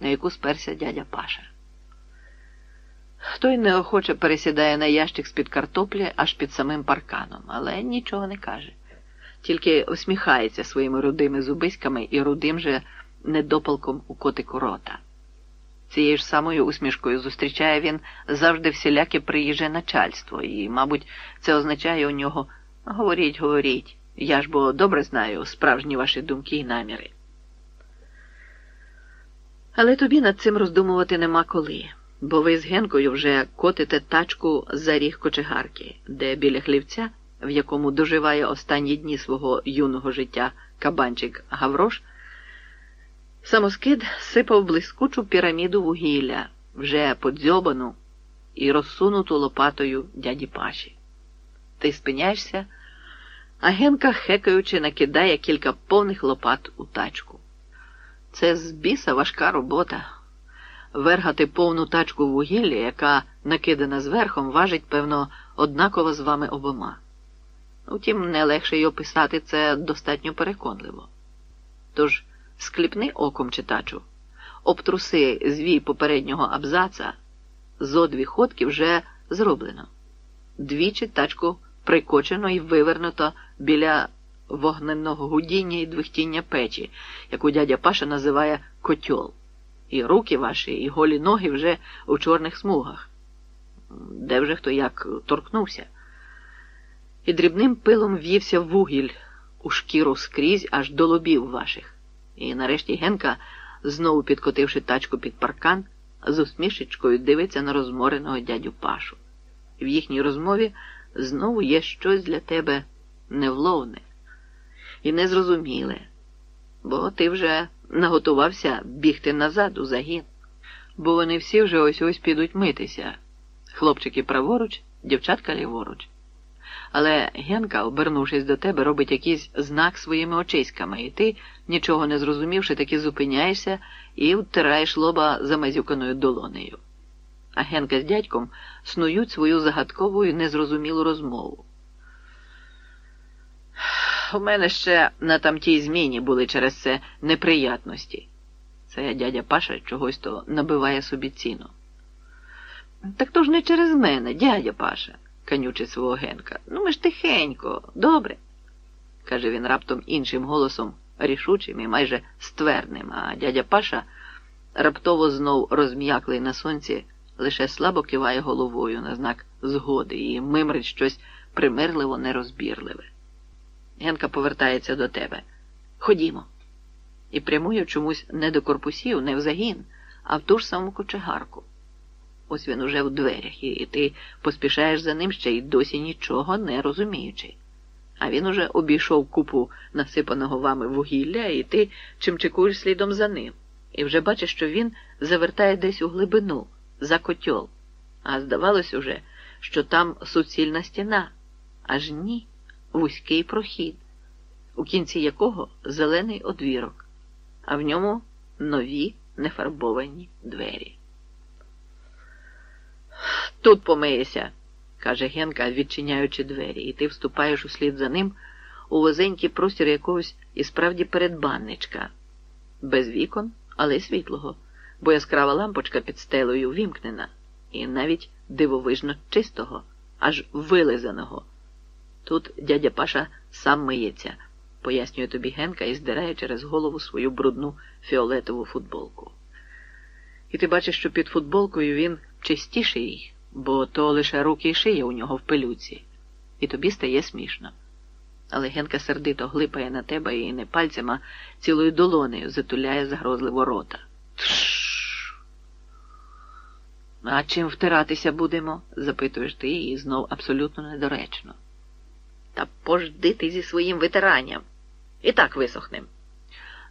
на яку сперся дядя Паша. Той неохоче пересідає на ящик з-під картоплі аж під самим парканом, але нічого не каже, тільки усміхається своїми рудими зубиськами і рудим же недопалком у котику рота. Цією ж самою усмішкою зустрічає він завжди всіляке приїждже начальство, і, мабуть, це означає у нього говоріть, говоріть, я ж бо добре знаю справжні ваші думки і наміри. Але тобі над цим роздумувати нема коли, бо ви з Генкою вже котите тачку за ріг кочегарки, де біля хлівця, в якому доживає останні дні свого юного життя кабанчик Гаврош, самоскид сипав блискучу піраміду вугілля, вже подзьобану і розсунуту лопатою дяді Паші. Ти спиняєшся, а Генка, хекаючи, накидає кілька повних лопат у тачку. Це з біса важка робота. Вергати повну тачку вугілля, яка накидана зверхом, важить, певно, однаково з вами обома. Утім, не легше й описати це достатньо переконливо. Тож скліпни оком читачу, обтруси звій попереднього абзаца, зо дві ходки вже зроблено. Двічі тачку прикочено і вивернуто біля вогненного гудіння і двихтіння печі, яку дядя Паша називає котьол. І руки ваші, і голі ноги вже у чорних смугах. Де вже хто як торкнувся. І дрібним пилом в'ївся вугіль у шкіру скрізь аж до лобів ваших. І нарешті Генка, знову підкотивши тачку під паркан, з усмішечкою дивиться на розмореного дядю Пашу. В їхній розмові знову є щось для тебе невловне і незрозуміле, бо ти вже наготувався бігти назад у загін, бо вони всі вже ось ось підуть митися. Хлопчики праворуч, дівчатка ліворуч. Але Генка, обернувшись до тебе, робить якийсь знак своїми очиськами, і ти, нічого не зрозумівши, таки зупиняєшся і втираєш лоба замазюканою долонею. А Генка з дядьком снують свою загадкову і незрозумілу розмову. У мене ще на тамтій зміні були через це неприятності. Це дядя Паша чогось то набиває собі ціну. Так то ж не через мене, дядя Паша, канючить свого Генка. Ну ми ж тихенько, добре, каже він раптом іншим голосом, рішучим і майже ствердним, а дядя Паша раптово знов розм'яклий на сонці, лише слабо киває головою на знак згоди і мимрить щось примирливо нерозбірливе. Генка повертається до тебе. Ходімо. І прямує чомусь не до корпусів, не в загін, а в ту ж саму кочегарку. Ось він уже в дверях, і ти поспішаєш за ним ще й досі нічого не розуміючи. А він уже обійшов купу насипаного вами вугілля, і ти чимчикуєш слідом за ним, і вже бачиш, що він завертає десь у глибину, за котьол. А здавалось уже, що там суцільна стіна. Аж ні вузький прохід, у кінці якого зелений одвірок, а в ньому нові нефарбовані двері. Тут помиєся, каже Генка, відчиняючи двері, і ти вступаєш услід за ним у возенький простір якогось і справді передбанничка, без вікон, але світлого, бо яскрава лампочка під стелею вімкнена, і навіть дивовижно чистого, аж вилизаного. Тут дядя Паша сам миється, пояснює тобі Генка і здирає через голову свою брудну фіолетову футболку. І ти бачиш, що під футболкою він чистіший, бо то лише руки і шия у нього в пилюці, і тобі стає смішно. Але Генка сердито глипає на тебе і не пальцем, а цілою долонею затуляє загрозливо рота. Тш. А чим втиратися будемо? запитуєш ти і знов абсолютно недоречно. Пожди ти зі своїм ветеранням. І так висохнем.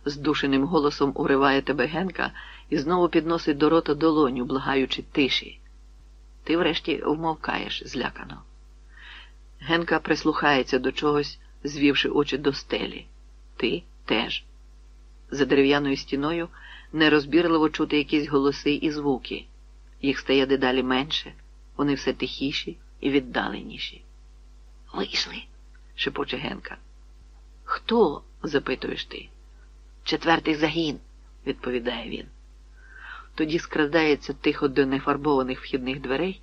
Здушеним голосом уриває тебе Генка і знову підносить до рота долоню, благаючи тиші. Ти врешті вмовкаєш злякано. Генка прислухається до чогось, звівши очі до стелі. Ти теж. За дерев'яною стіною нерозбірливо чути якісь голоси і звуки. Їх стає дедалі менше, вони все тихіші і віддаленіші. Вийшли шепоче Генка. Хто? запитуєш ти. Четвертий загін, відповідає він. тоді скрадається тихо до нефарбованих вхідних дверей